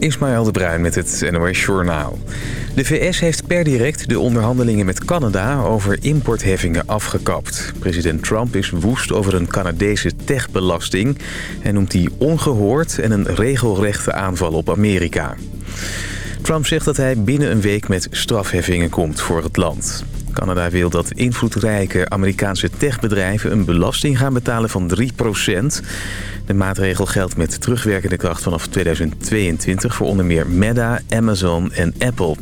Ismaël de Bruin met het NOS Journaal. De VS heeft per direct de onderhandelingen met Canada over importheffingen afgekapt. President Trump is woest over een Canadese techbelasting... en noemt die ongehoord en een regelrechte aanval op Amerika. Trump zegt dat hij binnen een week met strafheffingen komt voor het land. Canada wil dat invloedrijke Amerikaanse techbedrijven een belasting gaan betalen van 3% De maatregel geldt met terugwerkende kracht vanaf 2022 voor onder meer Meta, Amazon en Apple.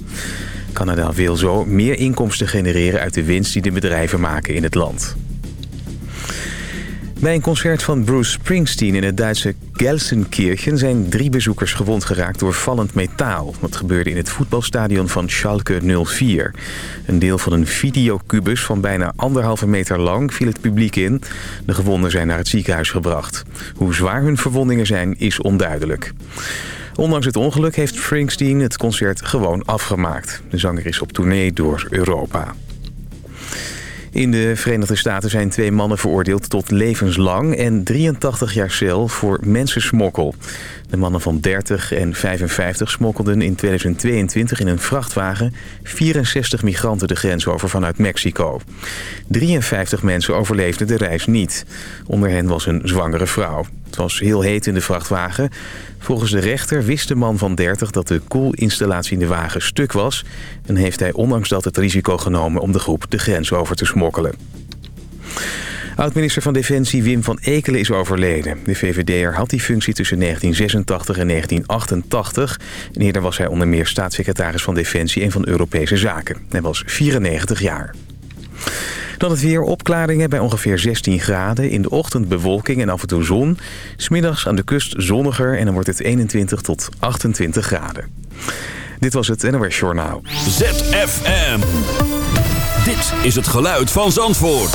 Canada wil zo meer inkomsten genereren uit de winst die de bedrijven maken in het land. Bij een concert van Bruce Springsteen in het Duitse Gelsenkirchen... zijn drie bezoekers gewond geraakt door vallend metaal. Dat gebeurde in het voetbalstadion van Schalke 04. Een deel van een videocubus van bijna anderhalve meter lang viel het publiek in. De gewonden zijn naar het ziekenhuis gebracht. Hoe zwaar hun verwondingen zijn, is onduidelijk. Ondanks het ongeluk heeft Springsteen het concert gewoon afgemaakt. De zanger is op tournee door Europa. In de Verenigde Staten zijn twee mannen veroordeeld tot levenslang en 83 jaar cel voor mensensmokkel. De mannen van 30 en 55 smokkelden in 2022 in een vrachtwagen 64 migranten de grens over vanuit Mexico. 53 mensen overleefden de reis niet. Onder hen was een zwangere vrouw. Het was heel heet in de vrachtwagen. Volgens de rechter wist de man van 30 dat de koelinstallatie in de wagen stuk was... en heeft hij ondanks dat het risico genomen om de groep de grens over te smokkelen. Oud-minister van Defensie Wim van Ekelen is overleden. De VVD'er had die functie tussen 1986 en 1988. En eerder was hij onder meer staatssecretaris van Defensie en van Europese Zaken. Hij was 94 jaar. Dan het weer opklaringen bij ongeveer 16 graden. In de ochtend bewolking en af en toe zon. Smiddags aan de kust zonniger en dan wordt het 21 tot 28 graden. Dit was het NOS Journaal. ZFM. Dit is het geluid van Zandvoort.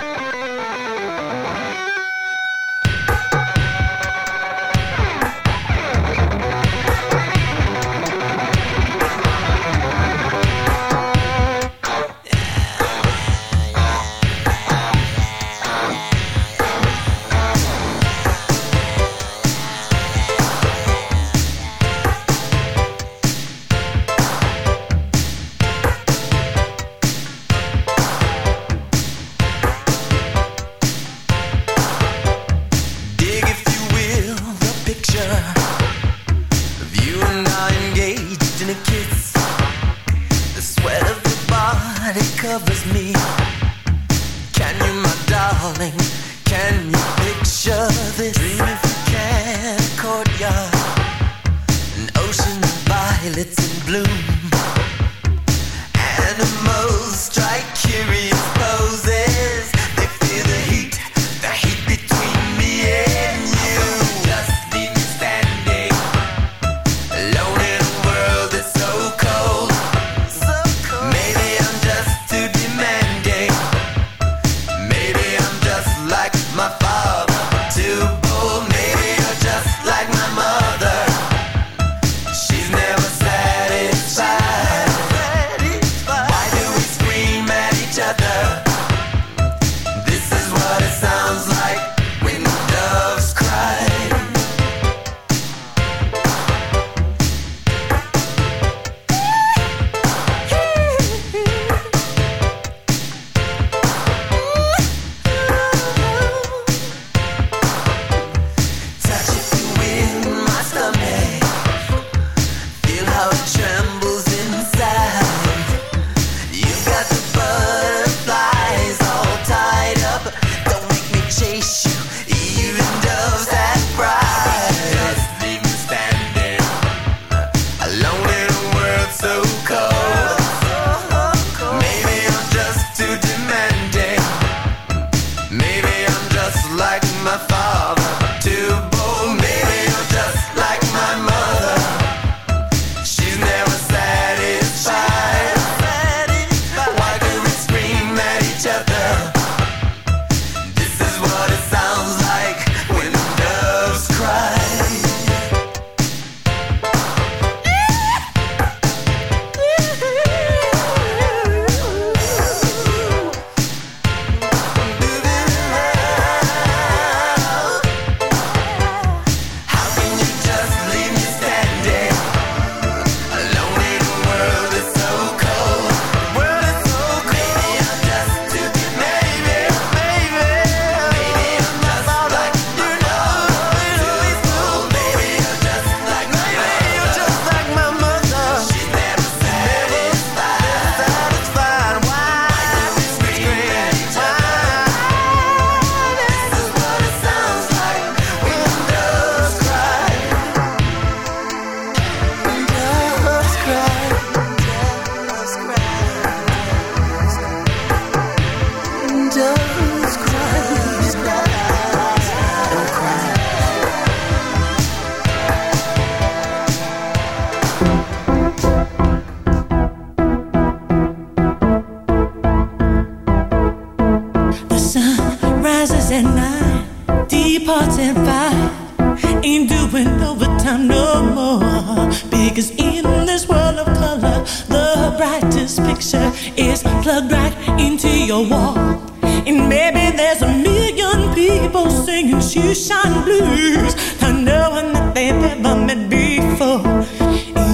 Constitution blues than no one that they've ever met before.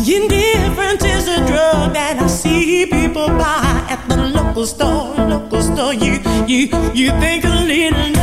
Indifference is a drug that I see people buy at the local store. Local store, you you you think a little.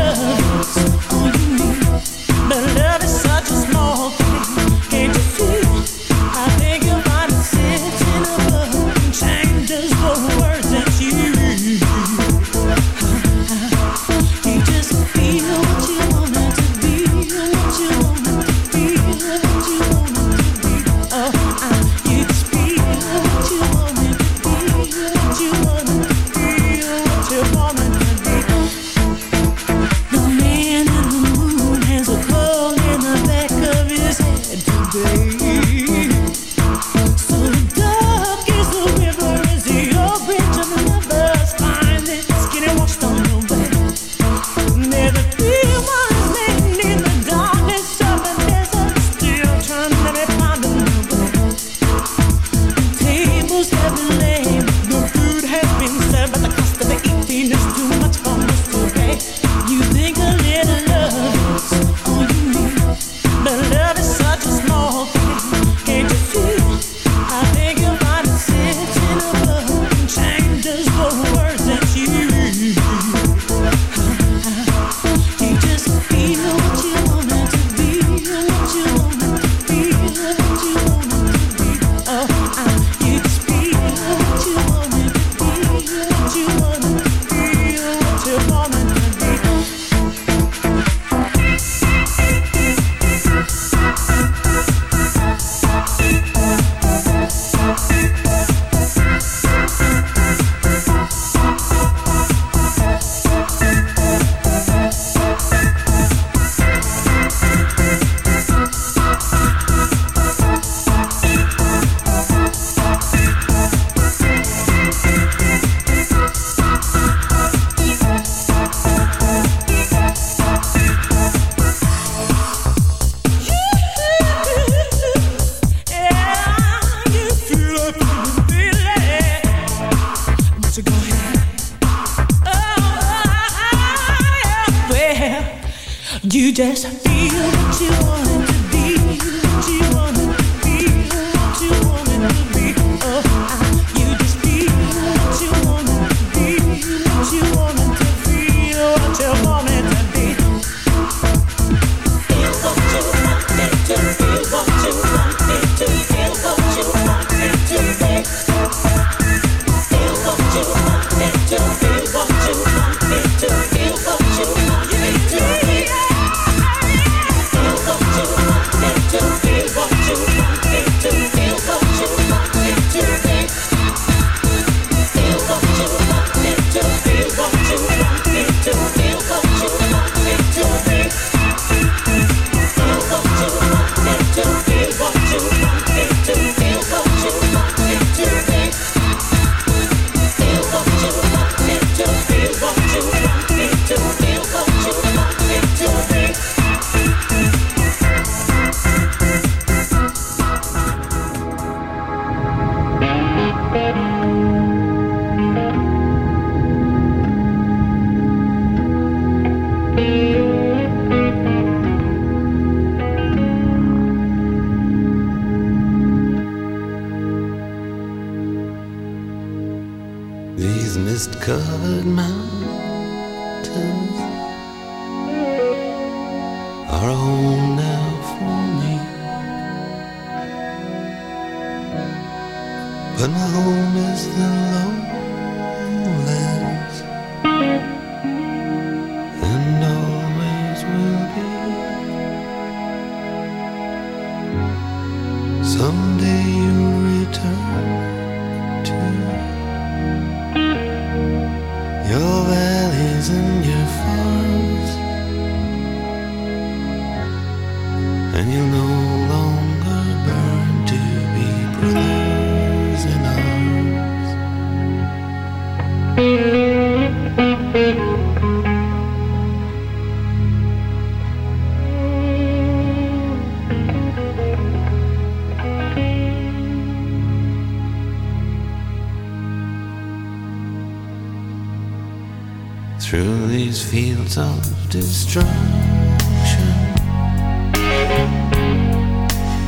fields of destruction.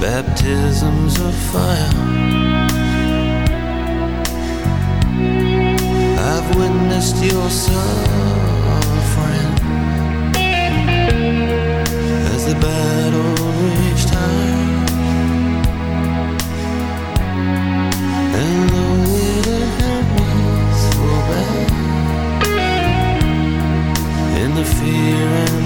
Baptisms of fire. I've witnessed your sorrow. the fear and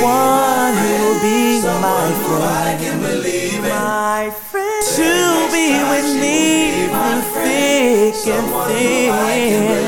Someone who'll be my friend. My friend to be with me through thick and thin.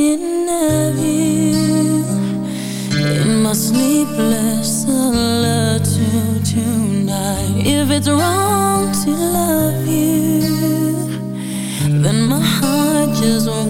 thinking of you In my sleepless solitude tonight. If it's wrong to love you Then my heart just won't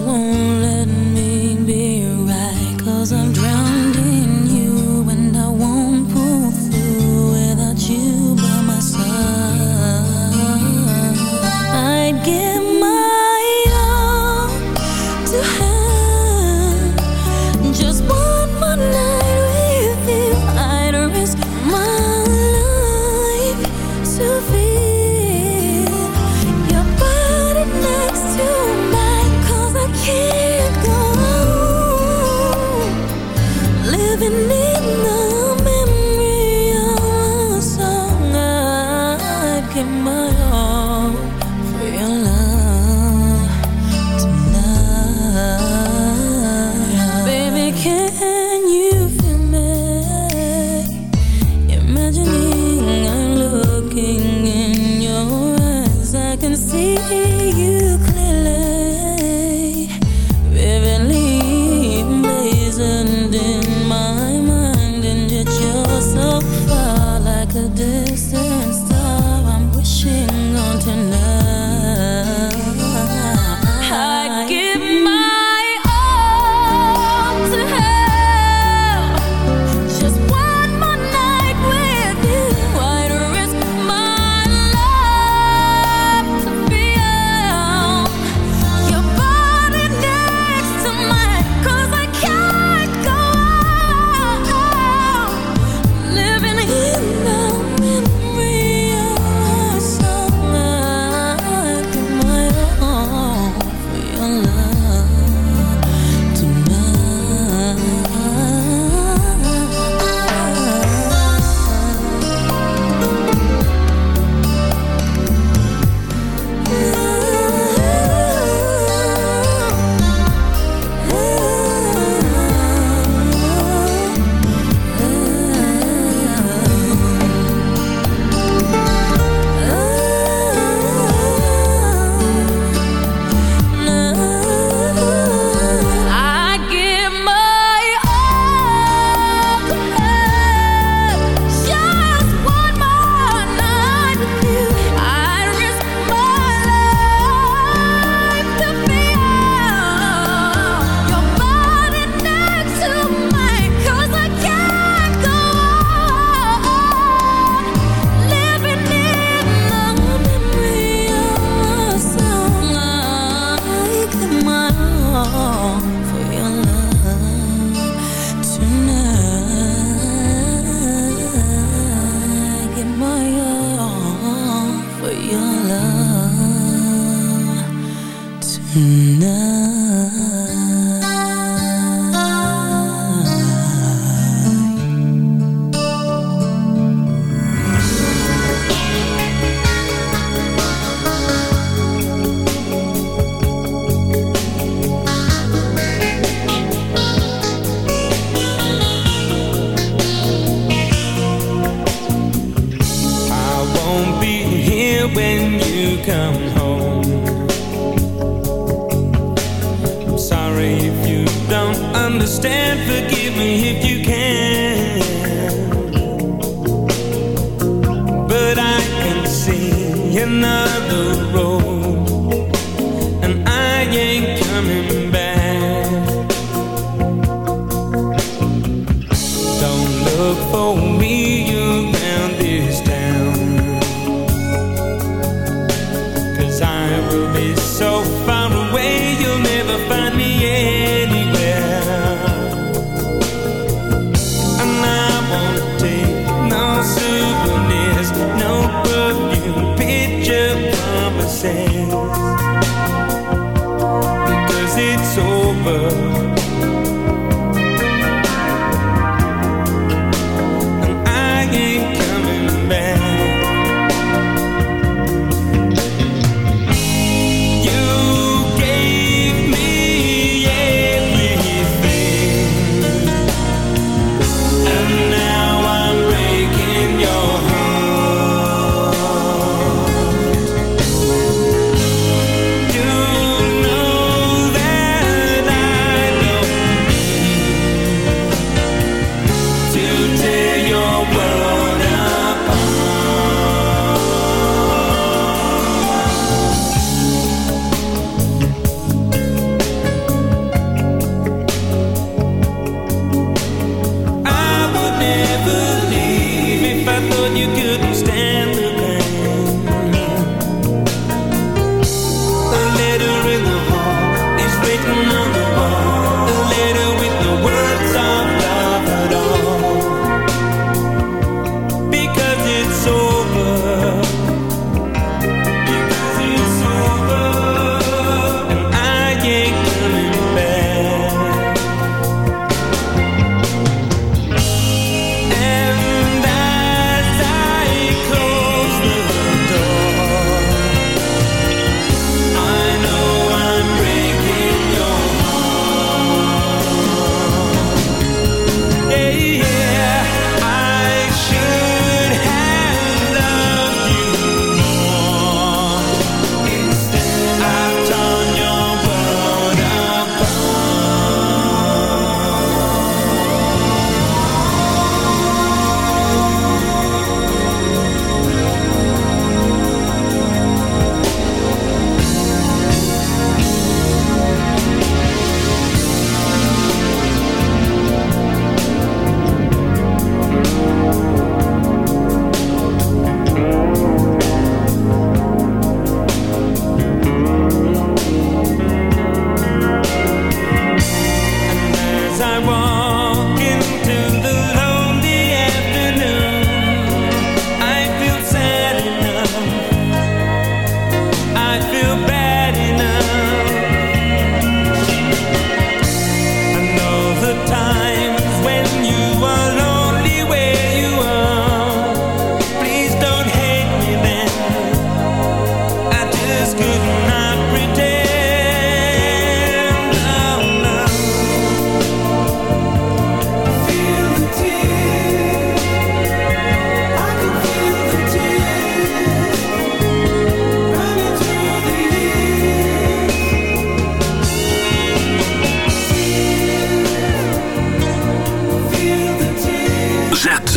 understand, forgive me if you can.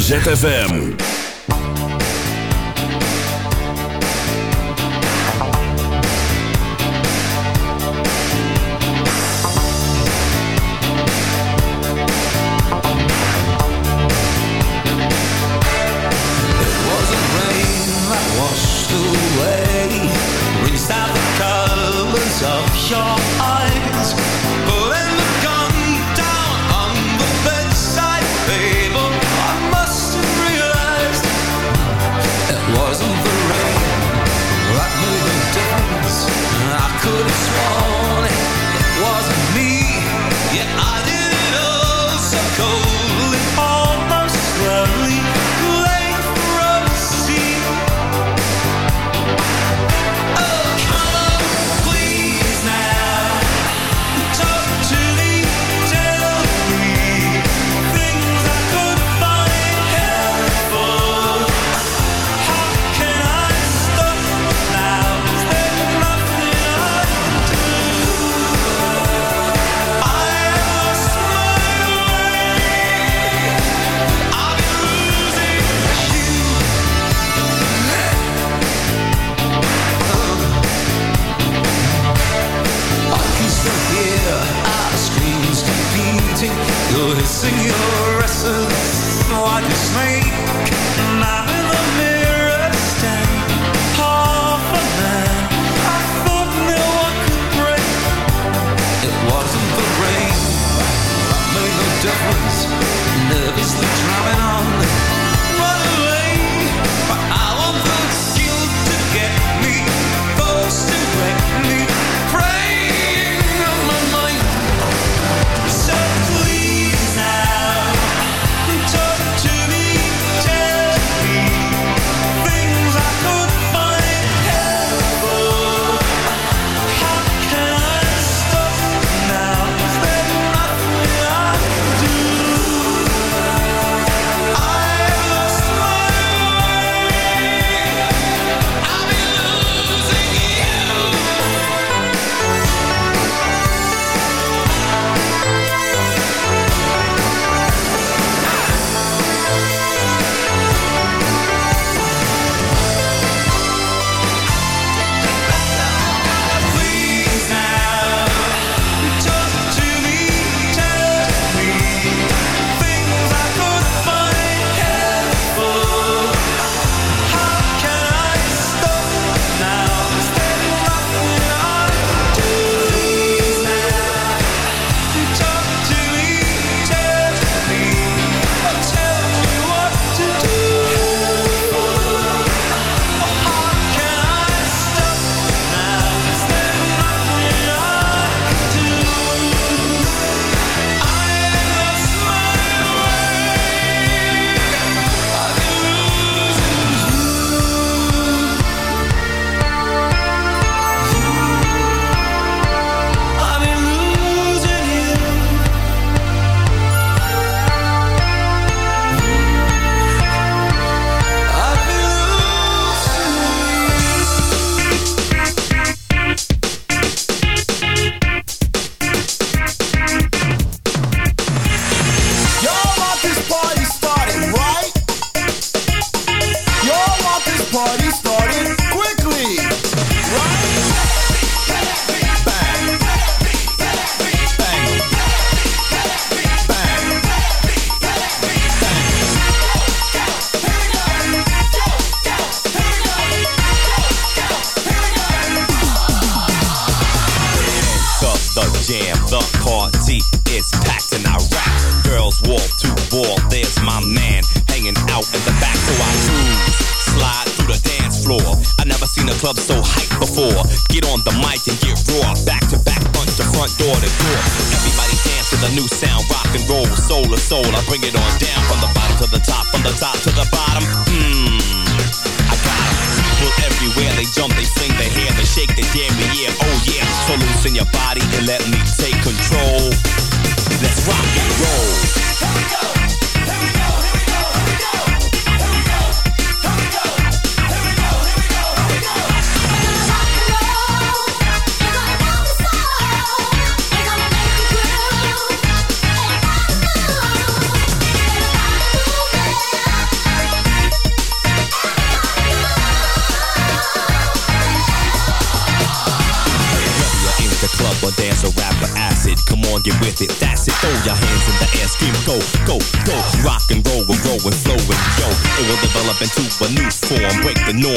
ZFM.